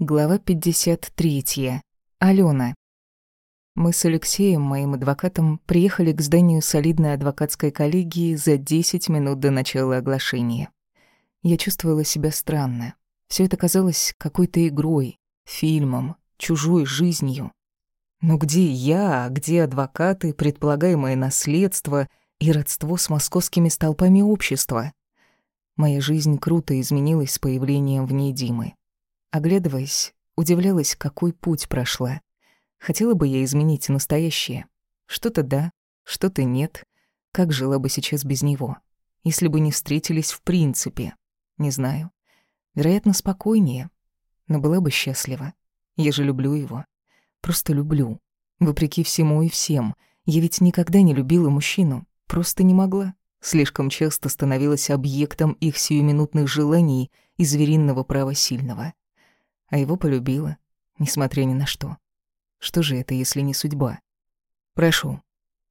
Глава 53. Алена. Мы с Алексеем, моим адвокатом, приехали к зданию солидной адвокатской коллегии за 10 минут до начала оглашения. Я чувствовала себя странно. Все это казалось какой-то игрой, фильмом, чужой жизнью. Но где я, где адвокаты, предполагаемое наследство и родство с московскими столпами общества? Моя жизнь круто изменилась с появлением в ней Димы. Оглядываясь, удивлялась, какой путь прошла. Хотела бы я изменить настоящее. Что-то да, что-то нет. Как жила бы сейчас без него? Если бы не встретились в принципе. Не знаю. Вероятно, спокойнее. Но была бы счастлива. Я же люблю его. Просто люблю. Вопреки всему и всем. Я ведь никогда не любила мужчину. Просто не могла. Слишком часто становилась объектом их сиюминутных желаний и звериного права сильного а его полюбила, несмотря ни на что. Что же это, если не судьба? «Прошу».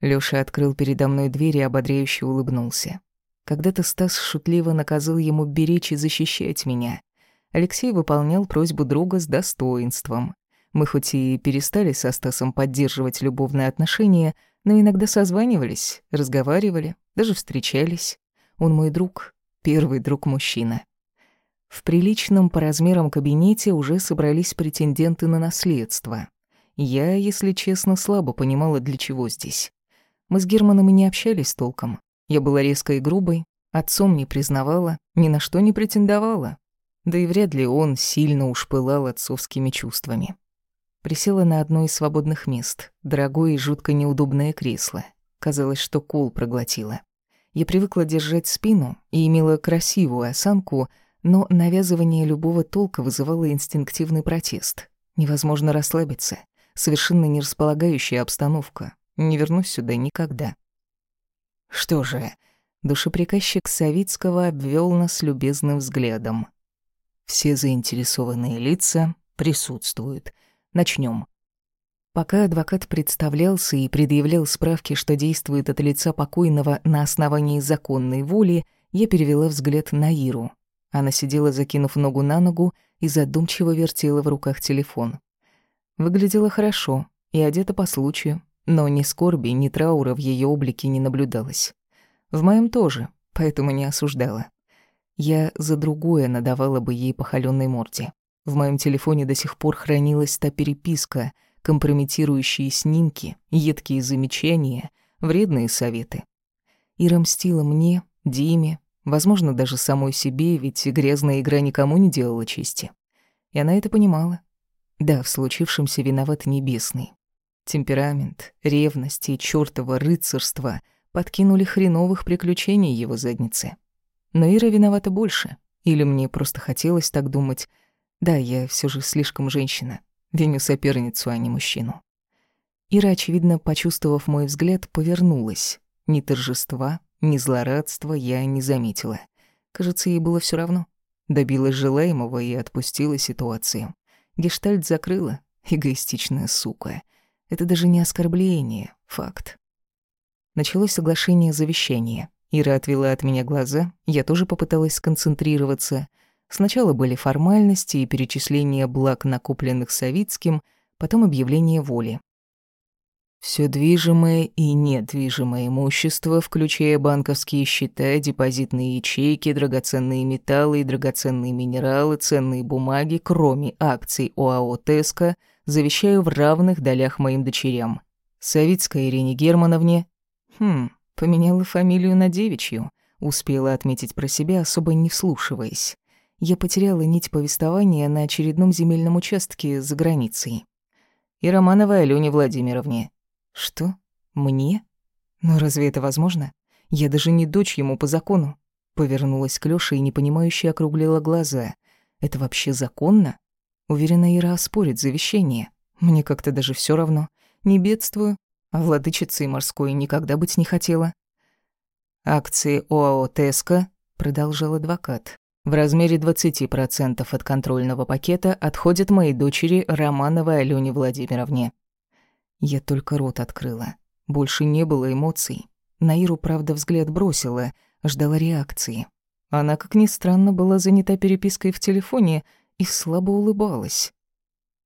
Лёша открыл передо мной дверь и ободряюще улыбнулся. Когда-то Стас шутливо наказал ему беречь и защищать меня. Алексей выполнял просьбу друга с достоинством. Мы хоть и перестали со Стасом поддерживать любовные отношения, но иногда созванивались, разговаривали, даже встречались. Он мой друг, первый друг-мужчина. В приличном по размерам кабинете уже собрались претенденты на наследство. Я, если честно, слабо понимала, для чего здесь. Мы с Германом и не общались толком. Я была резкой и грубой, отцом не признавала, ни на что не претендовала. Да и вряд ли он сильно уж пылал отцовскими чувствами. Присела на одно из свободных мест, дорогое и жутко неудобное кресло. Казалось, что кол проглотила. Я привыкла держать спину и имела красивую осанку — но навязывание любого толка вызывало инстинктивный протест. Невозможно расслабиться. Совершенно не располагающая обстановка. Не вернусь сюда никогда. Что же, душеприказчик Савицкого обвел нас любезным взглядом. Все заинтересованные лица присутствуют. Начнем. Пока адвокат представлялся и предъявлял справки, что действует от лица покойного на основании законной воли, я перевела взгляд на Иру, она сидела, закинув ногу на ногу, и задумчиво вертела в руках телефон. Выглядела хорошо и одета по случаю, но ни скорби, ни траура в ее облике не наблюдалось. В моем тоже, поэтому не осуждала. Я за другое надавала бы ей по холённой морде. В моем телефоне до сих пор хранилась та переписка, компрометирующие снимки, едкие замечания, вредные советы. Ира мстила мне, Диме, Возможно, даже самой себе, ведь грязная игра никому не делала чести. И она это понимала. Да, в случившемся виноват Небесный. Темперамент, ревность и чёртово рыцарство подкинули хреновых приключений его заднице. Но Ира виновата больше. Или мне просто хотелось так думать. Да, я все же слишком женщина. Виню соперницу, а не мужчину. Ира, очевидно, почувствовав мой взгляд, повернулась. Ни торжества, ни злорадства я не заметила. Кажется, ей было все равно. Добилась желаемого и отпустила ситуацию. Гештальт закрыла. Эгоистичная сука. Это даже не оскорбление, факт. Началось соглашение завещания. Ира отвела от меня глаза, я тоже попыталась сконцентрироваться. Сначала были формальности и перечисление благ, накопленных Савицким, потом объявление воли. Все движимое и недвижимое имущество, включая банковские счета, депозитные ячейки, драгоценные металлы и драгоценные минералы, ценные бумаги, кроме акций ОАО «Теска», завещаю в равных долях моим дочерям. Савицкой Ирине Германовне... Хм, поменяла фамилию на девичью. Успела отметить про себя, особо не вслушиваясь. Я потеряла нить повествования на очередном земельном участке за границей. И Романовой Алёне Владимировне. Что? Мне? Но разве это возможно? Я даже не дочь ему по закону. Повернулась к Лёше и непонимающе округлила глаза. Это вообще законно? Уверена, Ира оспорит завещание. Мне как-то даже всё равно. Не бедствую, а владычицей морской никогда быть не хотела. Акции ОАО «Теска», продолжал адвокат, в размере 20% от контрольного пакета отходят моей дочери Романовой Алёне Владимировне. Я только рот открыла. Больше не было эмоций. Наиру, правда, взгляд бросила, ждала реакции. Она, как ни странно, была занята перепиской в телефоне и слабо улыбалась.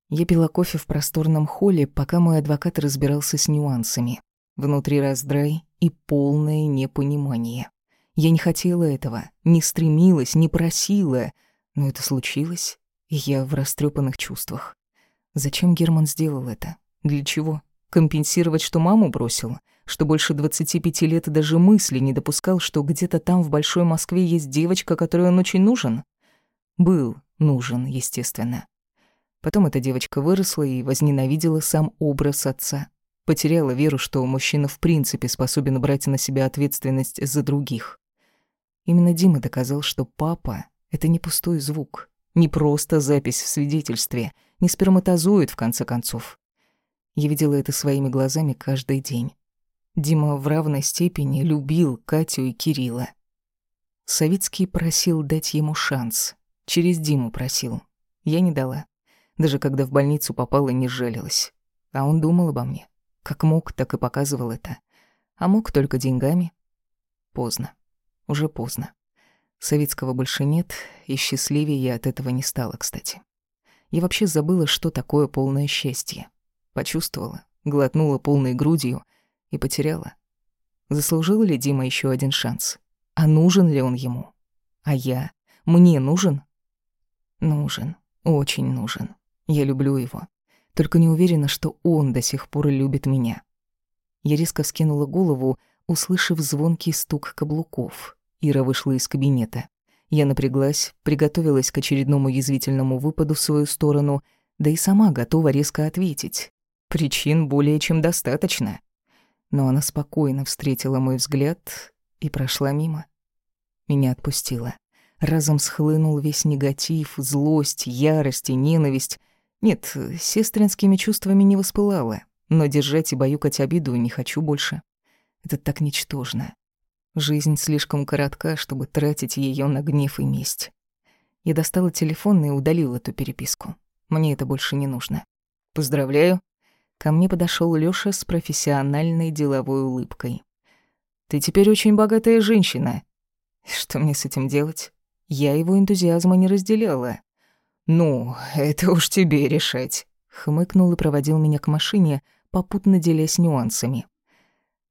Я пила кофе в просторном холле, пока мой адвокат разбирался с нюансами. Внутри раздрай и полное непонимание. Я не хотела этого, не стремилась, не просила, но это случилось, и я в растрепанных чувствах. Зачем Герман сделал это? Для чего? Компенсировать, что маму бросил? Что больше 25 лет даже мысли не допускал, что где-то там в Большой Москве есть девочка, которой он очень нужен? Был нужен, естественно. Потом эта девочка выросла и возненавидела сам образ отца. Потеряла веру, что мужчина в принципе способен брать на себя ответственность за других. Именно Дима доказал, что папа — это не пустой звук, не просто запись в свидетельстве, не сперматозоид, в конце концов. Я видела это своими глазами каждый день. Дима в равной степени любил Катю и Кирилла. Савицкий просил дать ему шанс. Через Диму просил. Я не дала. Даже когда в больницу попала, не жалилась. А он думал обо мне. Как мог, так и показывал это. А мог только деньгами. Поздно. Уже поздно. Советского больше нет, и счастливее я от этого не стала, кстати. Я вообще забыла, что такое полное счастье. Почувствовала, глотнула полной грудью и потеряла. Заслужил ли Дима еще один шанс? А нужен ли он ему? А я? Мне нужен? Нужен. Очень нужен. Я люблю его. Только не уверена, что он до сих пор любит меня. Я резко вскинула голову, услышав звонкий стук каблуков. Ира вышла из кабинета. Я напряглась, приготовилась к очередному язвительному выпаду в свою сторону, да и сама готова резко ответить. Причин более чем достаточно. Но она спокойно встретила мой взгляд и прошла мимо. Меня отпустила. Разом схлынул весь негатив, злость, ярость и ненависть. Нет, сестринскими чувствами не воспылала, но держать и баюкать обиду не хочу больше. Это так ничтожно. Жизнь слишком коротка, чтобы тратить ее на гнев и месть. Я достала телефон и удалила эту переписку. Мне это больше не нужно. Поздравляю. Ко мне подошел Лёша с профессиональной деловой улыбкой. Ты теперь очень богатая женщина. Что мне с этим делать? Я его энтузиазма не разделяла. «Ну, это уж тебе решать», — хмыкнул и проводил меня к машине, попутно делясь нюансами.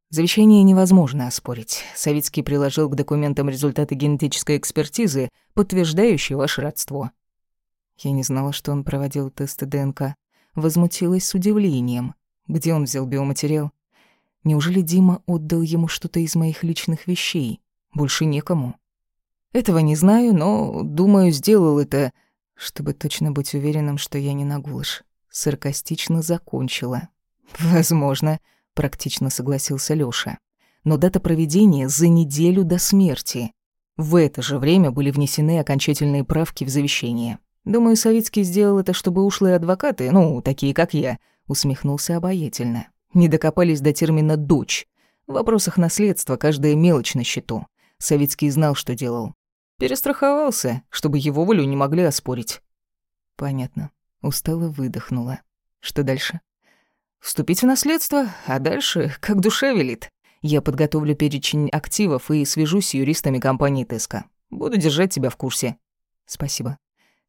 Завещание невозможно оспорить. Советский приложил к документам результаты генетической экспертизы, подтверждающие ваше родство. Я не знала, что он проводил тесты ДНК. Возмутилась с удивлением. Где он взял биоматериал? Неужели Дима отдал ему что-то из моих личных вещей? Больше некому. Этого не знаю, но, думаю, сделал это, чтобы точно быть уверенным, что я не нагулыш. Саркастично закончила. «Возможно», — практично согласился Лёша. «Но дата проведения за неделю до смерти. В это же время были внесены окончательные правки в завещание. Думаю, Савицкий сделал это, чтобы ушлые адвокаты, ну, такие как я, усмехнулся обаятельно. Не докопались до термина «дочь». В вопросах наследства каждая мелочь на счету. Савицкий знал, что делал. Перестраховался, чтобы его волю не могли оспорить. Понятно. Устало выдохнула. Что дальше? Вступить в наследство, а дальше как душа велит. Я подготовлю перечень активов и свяжусь с юристами компании Теска. Буду держать тебя в курсе. Спасибо.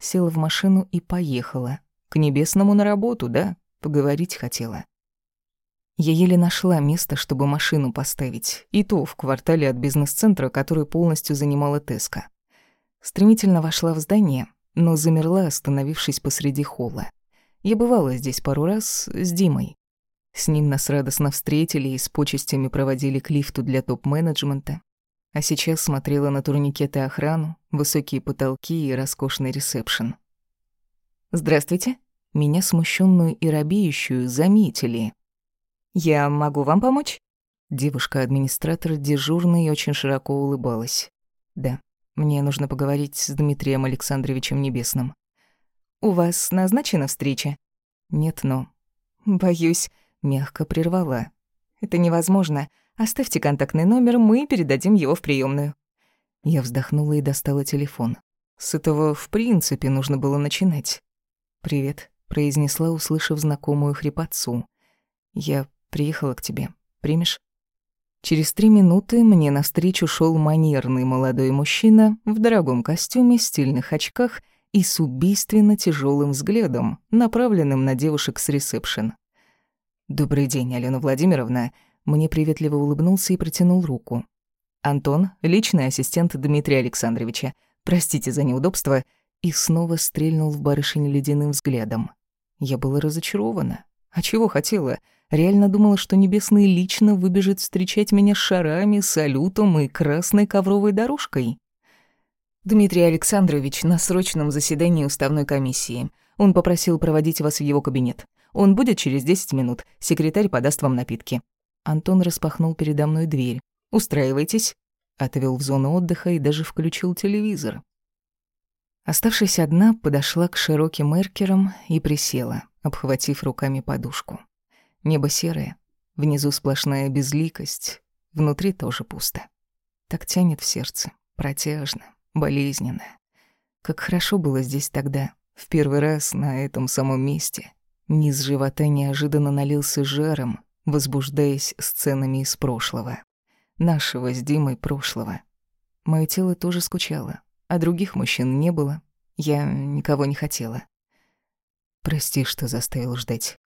Села в машину и поехала. К небесному на работу, да? Поговорить хотела. Я еле нашла место, чтобы машину поставить, и то в квартале от бизнес-центра, который полностью занимала Теска. Стремительно вошла в здание, но замерла, остановившись посреди холла. Я бывала здесь пару раз с Димой. С ним нас радостно встретили и с почестями проводили к лифту для топ-менеджмента. А сейчас смотрела на турникеты охрану, высокие потолки и роскошный ресепшн. «Здравствуйте». Меня, смущенную и робеющую, заметили. «Я могу вам помочь?» Девушка-администратор дежурной очень широко улыбалась. «Да, мне нужно поговорить с Дмитрием Александровичем Небесным. У вас назначена встреча? Нет, но... Боюсь, мягко прервала. Это невозможно. Оставьте контактный номер, мы передадим его в приемную. Я вздохнула и достала телефон. С этого, в принципе, нужно было начинать. «Привет», — произнесла, услышав знакомую хрипотцу. «Я приехала к тебе. Примешь?» Через три минуты мне навстречу шел манерный молодой мужчина в дорогом костюме, стильных очках и с убийственно тяжелым взглядом, направленным на девушек с ресепшн. «Добрый день, Алена Владимировна», мне приветливо улыбнулся и протянул руку. «Антон, личный ассистент Дмитрия Александровича. Простите за неудобство». И снова стрельнул в барышень ледяным взглядом. Я была разочарована. А чего хотела? Реально думала, что Небесный лично выбежит встречать меня шарами, салютом и красной ковровой дорожкой. Дмитрий Александрович на срочном заседании уставной комиссии. Он попросил проводить вас в его кабинет. Он будет через 10 минут. Секретарь подаст вам напитки. Антон распахнул передо мной дверь. «Устраивайтесь». Отвел в зону отдыха и даже включил телевизор. Оставшись одна, подошла к широким эркерам и присела, обхватив руками подушку. Небо серое, внизу сплошная безликость, внутри тоже пусто. Так тянет в сердце, протяжно, болезненно. Как хорошо было здесь тогда, в первый раз на этом самом месте. Низ живота неожиданно налился жаром, возбуждаясь сценами из прошлого. Нашего с Димой прошлого. Моё тело тоже скучало, а других мужчин не было. Я никого не хотела. Прости, что заставил ждать.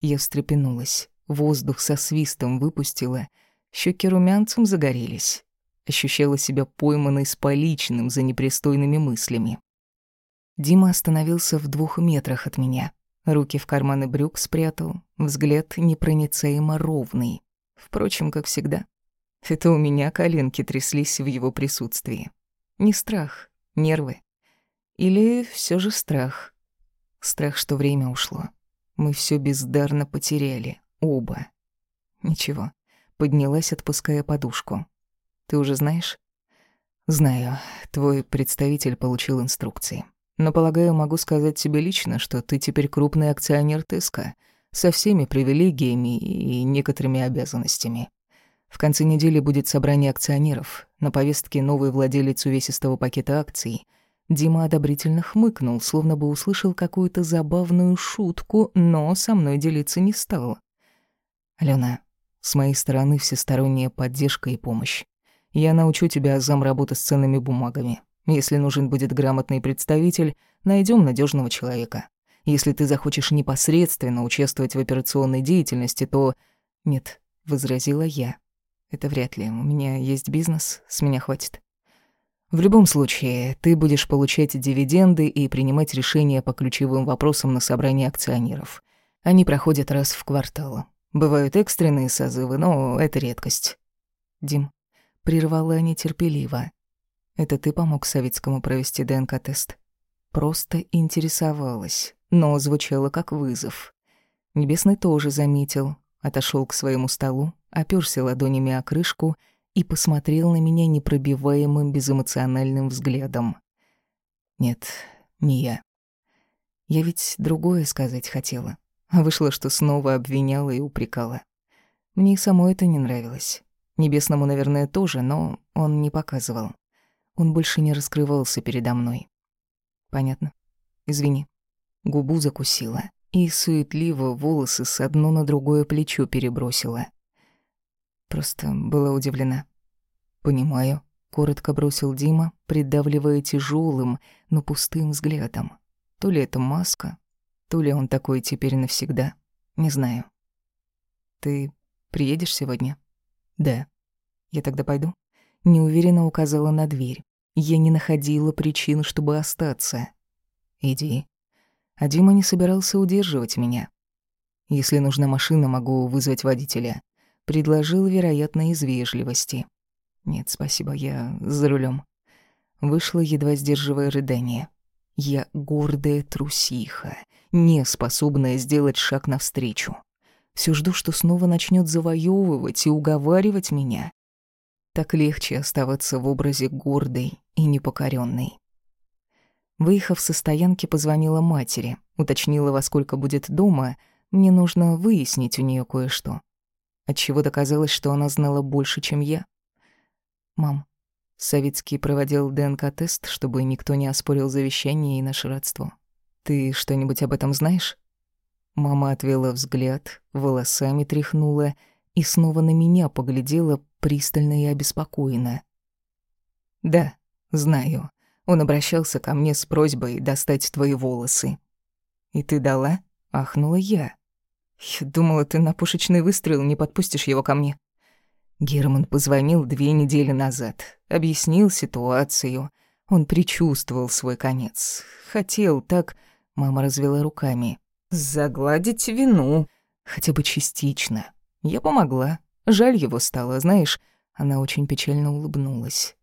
Я встрепенулась, воздух со свистом выпустила, щеки румянцем загорелись. Ощущала себя пойманной с поличным за непристойными мыслями. Дима остановился в двух метрах от меня. Руки в карманы брюк спрятал, взгляд непроницаемо ровный. Впрочем, как всегда. Это у меня коленки тряслись в его присутствии. Не страх, нервы. Или все же страх. Страх, что время ушло. Мы все бездарно потеряли, оба. Ничего, поднялась, отпуская подушку. Ты уже знаешь? Знаю, твой представитель получил инструкции. Но, полагаю, могу сказать тебе лично, что ты теперь крупный акционер ТСК, со всеми привилегиями и некоторыми обязанностями. В конце недели будет собрание акционеров. На повестке новый владелец увесистого пакета акций — Дима одобрительно хмыкнул, словно бы услышал какую-то забавную шутку, но со мной делиться не стал. «Алена, с моей стороны всесторонняя поддержка и помощь. Я научу тебя зам работы с ценными бумагами. Если нужен будет грамотный представитель, найдем надежного человека. Если ты захочешь непосредственно участвовать в операционной деятельности, то...» «Нет», — возразила я. «Это вряд ли. У меня есть бизнес, с меня хватит». В любом случае, ты будешь получать дивиденды и принимать решения по ключевым вопросам на собрании акционеров. Они проходят раз в квартал. Бывают экстренные созывы, но это редкость. Дим, прервала нетерпеливо. Это ты помог Савицкому провести ДНК-тест? Просто интересовалась, но звучало как вызов. Небесный тоже заметил, отошел к своему столу, оперся ладонями о крышку — и посмотрел на меня непробиваемым безэмоциональным взглядом. Нет, не я. Я ведь другое сказать хотела, а вышло, что снова обвиняла и упрекала. Мне и само это не нравилось. Небесному, наверное, тоже, но он не показывал. Он больше не раскрывался передо мной. Понятно. Извини. Губу закусила и суетливо волосы с одно на другое плечо перебросила. Просто была удивлена. «Понимаю», — коротко бросил Дима, придавливая тяжелым, но пустым взглядом. То ли это маска, то ли он такой теперь навсегда. Не знаю. «Ты приедешь сегодня?» «Да». «Я тогда пойду?» Неуверенно указала на дверь. Я не находила причин, чтобы остаться. «Иди». А Дима не собирался удерживать меня. «Если нужна машина, могу вызвать водителя. Предложил, вероятно, из вежливости. Нет, спасибо, я за рулем. Вышло, едва сдерживая рыдание. Я гордая трусиха, не способная сделать шаг навстречу. Все жду, что снова начнет завоевывать и уговаривать меня. Так легче оставаться в образе гордой и непокоренной. Выехав со стоянки, позвонила матери, уточнила, во сколько будет дома. Мне нужно выяснить у нее кое-что. Отчего доказалось, что она знала больше, чем я. «Мам, Савицкий проводил ДНК-тест, чтобы никто не оспорил завещание и наше родство. Ты что-нибудь об этом знаешь?» Мама отвела взгляд, волосами тряхнула и снова на меня поглядела пристально и обеспокоенно. «Да, знаю. Он обращался ко мне с просьбой достать твои волосы. «И ты дала?» — ахнула я. «Я думала, ты на пушечный выстрел не подпустишь его ко мне». Герман позвонил две недели назад, объяснил ситуацию. Он предчувствовал свой конец. Хотел так... Мама развела руками. «Загладить вину. Хотя бы частично. Я помогла. Жаль его стало, знаешь...» Она очень печально улыбнулась.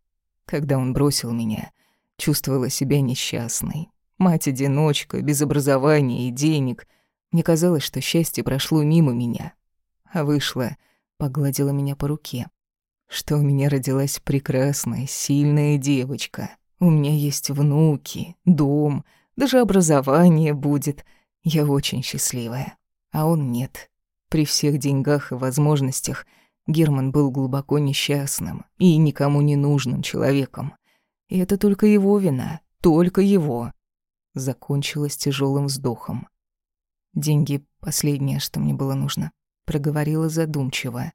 Когда он бросил меня, чувствовала себя несчастной. Мать-одиночка, без образования и денег. Мне казалось, что счастье прошло мимо меня. А вышла, погладила меня по руке. Что у меня родилась прекрасная, сильная девочка. У меня есть внуки, дом, даже образование будет. Я очень счастливая. А он нет. При всех деньгах и возможностях Герман был глубоко несчастным и никому не нужным человеком. И это только его вина, только его. Закончилось тяжелым вздохом. Деньги — последнее, что мне было нужно, проговорила задумчиво.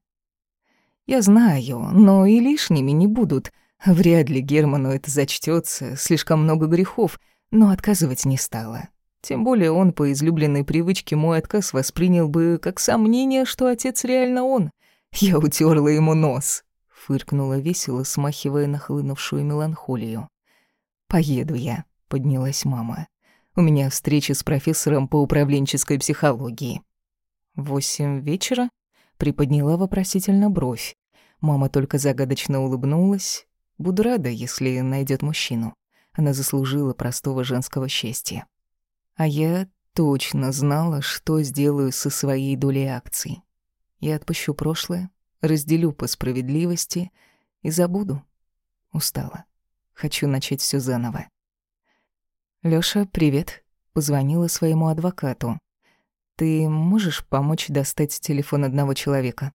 Я знаю, но и лишними не будут. Вряд ли Герману это зачтется, слишком много грехов, но отказывать не стала. Тем более он по излюбленной привычке мой отказ воспринял бы как сомнение, что отец реально он. Я утерла ему нос, фыркнула весело, смахивая нахлынувшую меланхолию. Поеду я, поднялась мама. У меня встреча с профессором по управленческой психологии. Восемь вечера? Приподняла вопросительно бровь. Мама только загадочно улыбнулась. Буду рада, если найдет мужчину. Она заслужила простого женского счастья. А я точно знала, что сделаю со своей долей акций. Я отпущу прошлое, разделю по справедливости и забуду. Устала. Хочу начать все заново. «Лёша, привет», — позвонила своему адвокату. «Ты можешь помочь достать телефон одного человека?